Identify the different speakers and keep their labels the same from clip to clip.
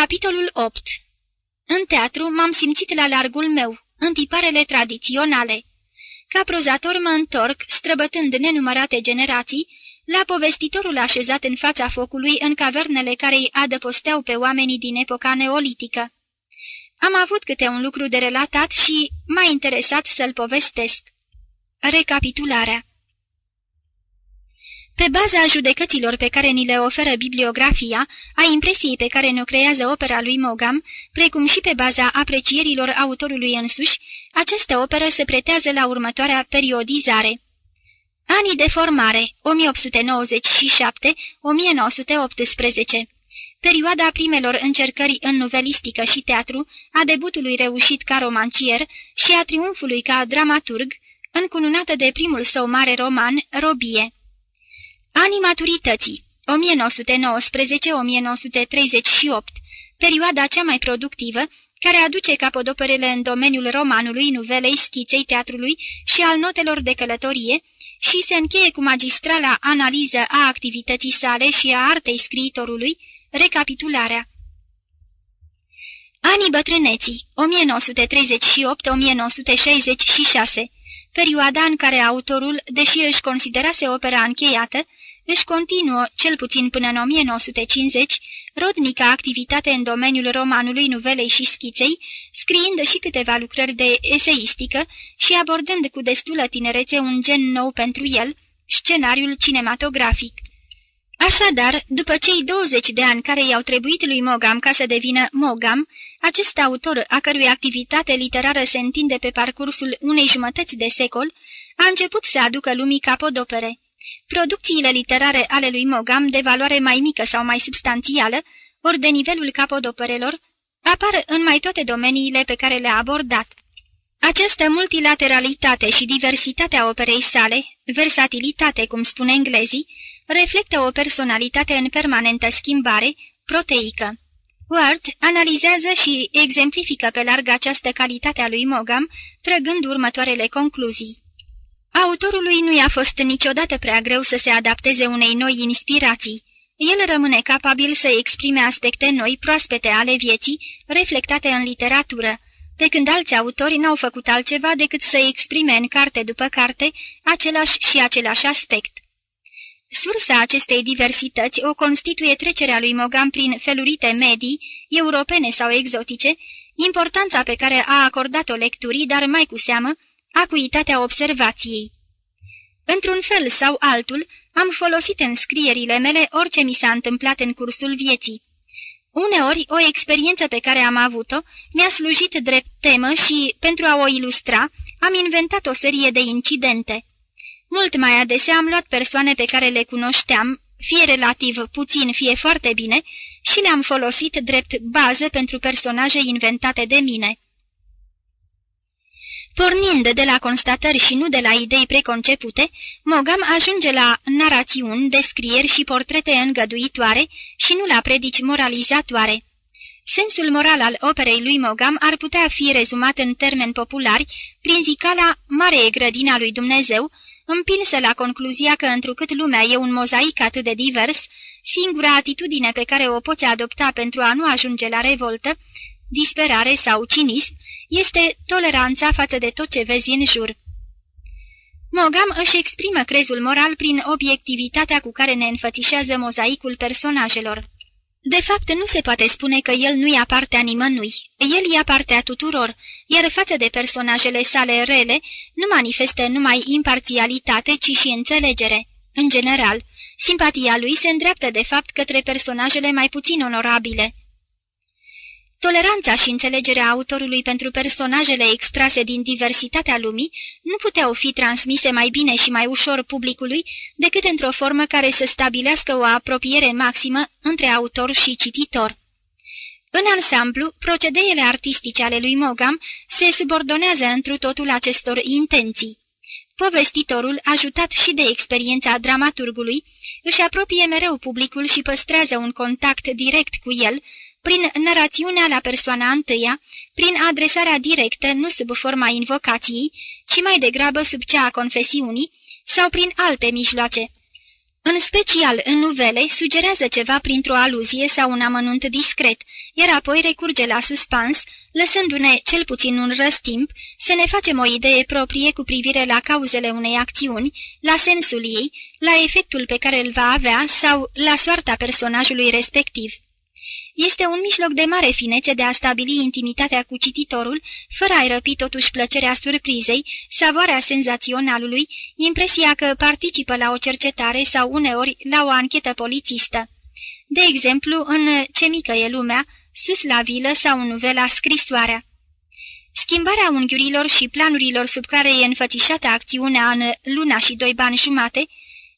Speaker 1: Capitolul 8 În teatru m-am simțit la largul meu, în tiparele tradiționale. Ca prozator mă întorc, străbătând nenumărate generații, la povestitorul așezat în fața focului în cavernele care îi adăposteau pe oamenii din epoca neolitică. Am avut câte un lucru de relatat și m-a interesat să-l povestesc. Recapitularea pe baza judecăților pe care ni le oferă bibliografia, a impresiei pe care ne-o creează opera lui Mogam, precum și pe baza aprecierilor autorului însuși, această operă se pretează la următoarea periodizare. Anii de formare 1897-1918 Perioada primelor încercări în novelistică și teatru, a debutului reușit ca romancier și a triumfului ca dramaturg, încununată de primul său mare roman, Robie. Anii maturității. 1919-1938, perioada cea mai productivă, care aduce capodoperele în domeniul romanului, nuvelei, schiței, teatrului și al notelor de călătorie și se încheie cu magistrala analiză a activității sale și a artei scriitorului, recapitularea. Anii bătrâneții 1938-1966 perioada în care autorul, deși își considerase opera încheiată, își continuă, cel puțin până în 1950, rodnica activitate în domeniul romanului, nuvelei și schiței, scriind și câteva lucrări de eseistică și abordând cu destulă tinerețe un gen nou pentru el, scenariul cinematografic. Așadar, după cei 20 de ani care i-au trebuit lui Mogam ca să devină Mogam, acest autor, a cărui activitate literară se întinde pe parcursul unei jumătăți de secol, a început să aducă lumii capodopere. Producțiile literare ale lui Mogam, de valoare mai mică sau mai substanțială, ori de nivelul capodoperelor, apar în mai toate domeniile pe care le-a abordat. Această multilateralitate și diversitatea operei sale, versatilitate, cum spune englezii, reflectă o personalitate în permanentă schimbare, proteică. Ward analizează și exemplifică pe larg această calitate a lui Mogam, trăgând următoarele concluzii. Autorului nu i-a fost niciodată prea greu să se adapteze unei noi inspirații. El rămâne capabil să exprime aspecte noi, proaspete ale vieții, reflectate în literatură, pe când alți autori n-au făcut altceva decât să exprime în carte după carte același și același aspect. Sursa acestei diversități o constituie trecerea lui Mogam prin felurite medii, europene sau exotice, importanța pe care a acordat-o lecturii, dar mai cu seamă, acuitatea observației. Într-un fel sau altul, am folosit în scrierile mele orice mi s-a întâmplat în cursul vieții. Uneori, o experiență pe care am avut-o mi-a slujit drept temă și, pentru a o ilustra, am inventat o serie de incidente. Mult mai adesea am luat persoane pe care le cunoșteam, fie relativ puțin, fie foarte bine, și le-am folosit drept bază pentru personaje inventate de mine. Pornind de la constatări și nu de la idei preconcepute, Mogam ajunge la narațiuni, descrieri și portrete îngăduitoare și nu la predici moralizatoare. Sensul moral al operei lui Mogam ar putea fi rezumat în termeni populari prin zicala Mare e grădina lui Dumnezeu, împinsă la concluzia că întrucât lumea e un mozaic atât de divers, singura atitudine pe care o poți adopta pentru a nu ajunge la revoltă, disperare sau cinism, este toleranța față de tot ce vezi în jur. Mogam își exprimă crezul moral prin obiectivitatea cu care ne înfățișează mozaicul personajelor. De fapt, nu se poate spune că el nu ia partea nimănui, el ia partea tuturor, iar față de personajele sale rele, nu manifestă numai imparțialitate, ci și înțelegere. În general, simpatia lui se îndreaptă de fapt către personajele mai puțin onorabile. Toleranța și înțelegerea autorului pentru personajele extrase din diversitatea lumii nu puteau fi transmise mai bine și mai ușor publicului decât într-o formă care să stabilească o apropiere maximă între autor și cititor. În ansamblu, procedeele artistice ale lui Mogam se subordonează întru totul acestor intenții. Povestitorul, ajutat și de experiența dramaturgului, își apropie mereu publicul și păstrează un contact direct cu el, prin narațiunea la persoana întâia, prin adresarea directă, nu sub forma invocației, ci mai degrabă sub cea a confesiunii, sau prin alte mijloace. În special, în nuvele, sugerează ceva printr-o aluzie sau un amănunt discret, iar apoi recurge la suspans, lăsându-ne, cel puțin un răstimp, să ne facem o idee proprie cu privire la cauzele unei acțiuni, la sensul ei, la efectul pe care îl va avea sau la soarta personajului respectiv. Este un mijloc de mare finețe de a stabili intimitatea cu cititorul, fără a-i răpi totuși plăcerea surprizei, savoarea senzaționalului, impresia că participă la o cercetare sau uneori la o anchetă polițistă. De exemplu, în Ce mică e lumea, Sus la vilă sau în novela Scrisoarea. Schimbarea unghiurilor și planurilor sub care e înfățișată acțiunea în Luna și doi bani jumate,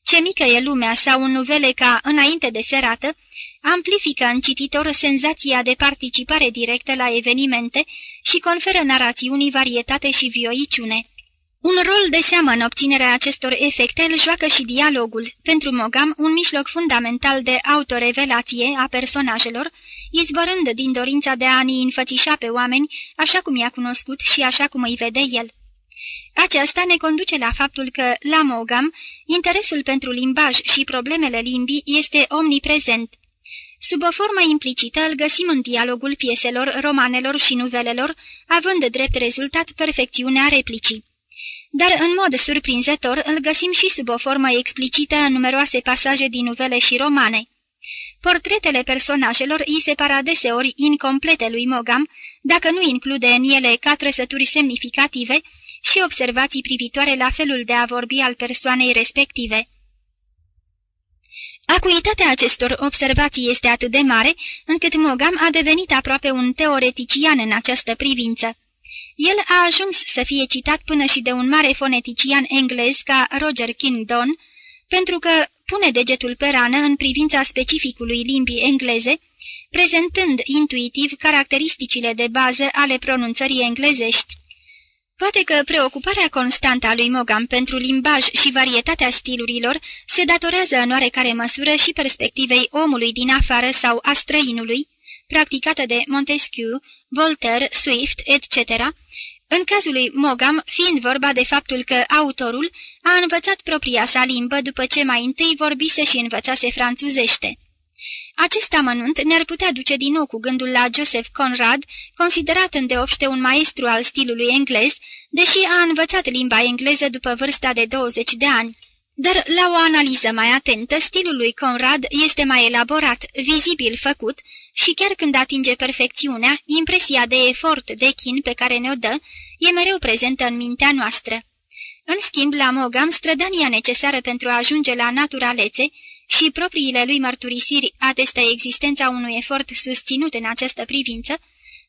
Speaker 1: Ce mică e lumea sau în novele ca Înainte de serată, amplifică în cititor senzația de participare directă la evenimente și conferă narațiunii varietate și vioiciune. Un rol de seamă în obținerea acestor efecte îl joacă și dialogul, pentru Mogam un mijloc fundamental de autorevelație a personajelor, izvorând din dorința de a-i înfățișa pe oameni așa cum i-a cunoscut și așa cum îi vede el. Aceasta ne conduce la faptul că, la Mogam, interesul pentru limbaj și problemele limbii este omniprezent. Sub o formă implicită îl găsim în dialogul pieselor, romanelor și nuvelelor, având drept rezultat perfecțiunea replicii. Dar în mod surprinzător îl găsim și sub o formă explicită în numeroase pasaje din nuvele și romane. Portretele personajelor îi se par adeseori incomplete lui Mogam, dacă nu include în ele ca trăsături semnificative și observații privitoare la felul de a vorbi al persoanei respective. Acuitatea acestor observații este atât de mare, încât Mogam a devenit aproape un teoretician în această privință. El a ajuns să fie citat până și de un mare fonetician englez ca Roger Kingdon, pentru că pune degetul pe rană în privința specificului limbii engleze, prezentând intuitiv caracteristicile de bază ale pronunțării englezești. Poate că preocuparea constantă a lui Mogam pentru limbaj și varietatea stilurilor se datorează în oarecare măsură și perspectivei omului din afară sau a străinului, practicată de Montesquieu, Voltaire, Swift, etc., în cazul lui Mogam fiind vorba de faptul că autorul a învățat propria sa limbă după ce mai întâi vorbise și învățase franțuzește. Acest amănunt ne-ar putea duce din nou cu gândul la Joseph Conrad, considerat îndeopște un maestru al stilului englez, deși a învățat limba engleză după vârsta de 20 de ani. Dar la o analiză mai atentă, stilul lui Conrad este mai elaborat, vizibil făcut și chiar când atinge perfecțiunea, impresia de efort, de chin pe care ne-o dă, e mereu prezentă în mintea noastră. În schimb, la Mogam, strădania necesară pentru a ajunge la naturalețe și propriile lui mărturisiri atestă existența unui efort susținut în această privință,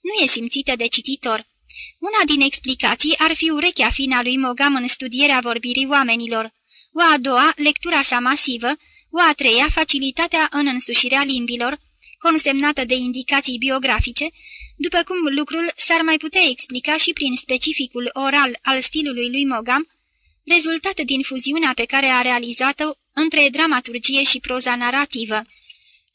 Speaker 1: nu e simțită de cititor. Una din explicații ar fi urechea fină a lui Mogam în studierea vorbirii oamenilor, o a doua, lectura sa masivă, o a treia, facilitatea în însușirea limbilor, consemnată de indicații biografice, după cum lucrul s-ar mai putea explica și prin specificul oral al stilului lui Mogam, rezultat din fuziunea pe care a realizat-o între dramaturgie și proza narrativă.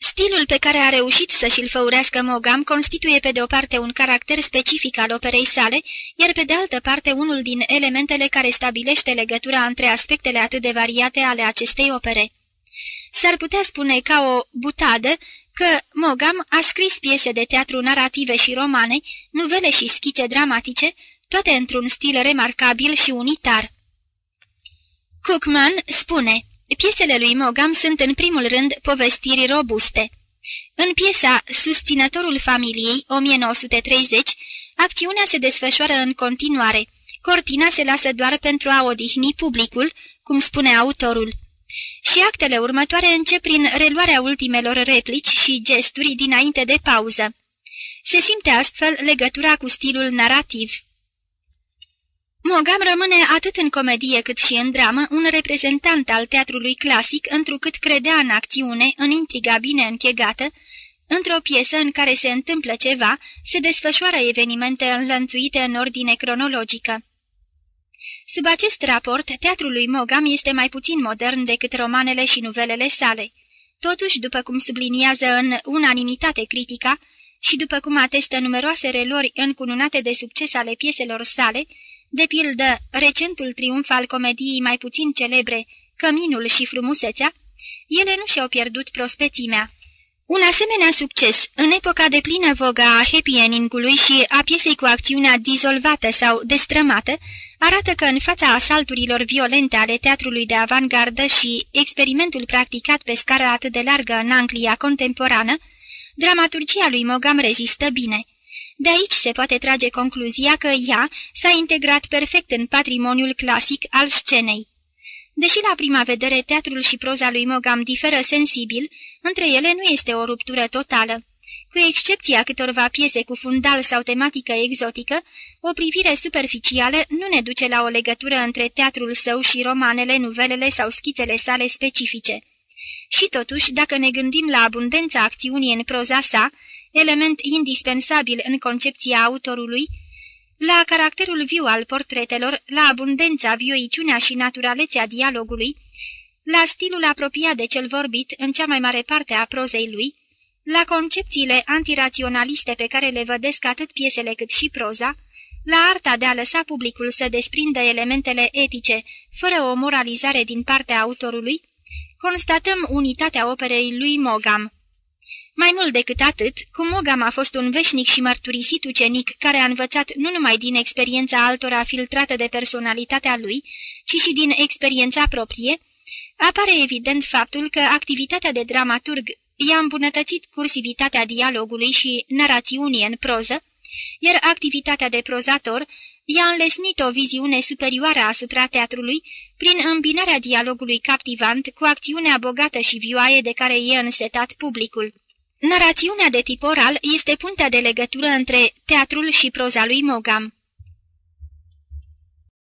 Speaker 1: Stilul pe care a reușit să și-l făurească Mogam constituie pe de o parte un caracter specific al operei sale, iar pe de altă parte unul din elementele care stabilește legătura între aspectele atât de variate ale acestei opere. S-ar putea spune ca o butadă că Mogam a scris piese de teatru narrative și romane, nuvele și schițe dramatice, toate într-un stil remarcabil și unitar. Cookman spune, piesele lui Mogam sunt în primul rând povestiri robuste. În piesa Susținătorul familiei, 1930, acțiunea se desfășoară în continuare. Cortina se lasă doar pentru a odihni publicul, cum spune autorul și actele următoare încep prin reluarea ultimelor replici și gesturi dinainte de pauză. Se simte astfel legătura cu stilul narrativ. Mogam rămâne atât în comedie cât și în dramă un reprezentant al teatrului clasic, întrucât credea în acțiune, în intriga bine închegată, într-o piesă în care se întâmplă ceva, se desfășoară evenimente înlănțuite în ordine cronologică. Sub acest raport, teatrul lui Mogam este mai puțin modern decât romanele și nuvelele sale. Totuși, după cum subliniază în unanimitate critica și după cum atestă numeroase relori încununate de succes ale pieselor sale, de pildă recentul triumf al comediei mai puțin celebre, Căminul și frumusețea, Ele nu și-au pierdut prospețimea. Un asemenea succes, în epoca de plină voga a happy ending-ului și a piesei cu acțiunea dizolvată sau destrămată, arată că în fața asalturilor violente ale teatrului de avantgardă și experimentul practicat pe scară atât de largă în Anglia contemporană, dramaturgia lui Mogam rezistă bine. De aici se poate trage concluzia că ea s-a integrat perfect în patrimoniul clasic al scenei. Deși la prima vedere teatrul și proza lui Mogam diferă sensibil, între ele nu este o ruptură totală. Cu excepția câtorva piese cu fundal sau tematică exotică, o privire superficială nu ne duce la o legătură între teatrul său și romanele, nuvelele sau schițele sale specifice. Și totuși, dacă ne gândim la abundența acțiunii în proza sa, element indispensabil în concepția autorului, la caracterul viu al portretelor, la abundența, vioiciunea și naturalețea dialogului, la stilul apropiat de cel vorbit în cea mai mare parte a prozei lui, la concepțiile antiraționaliste pe care le vădesc atât piesele cât și proza, la arta de a lăsa publicul să desprindă elementele etice, fără o moralizare din partea autorului, constatăm unitatea operei lui Mogam. Mai mult decât atât, cum Mogam a fost un veșnic și mărturisit ucenic care a învățat nu numai din experiența altora filtrată de personalitatea lui, ci și din experiența proprie, apare evident faptul că activitatea de dramaturg i-a îmbunătățit cursivitatea dialogului și narațiunii în proză, iar activitatea de prozator i-a înlesnit o viziune superioară asupra teatrului prin îmbinarea dialogului captivant cu acțiunea bogată și vioaie de care e însetat publicul. Narațiunea de tip oral este puntea de legătură între teatrul și proza lui Mogam.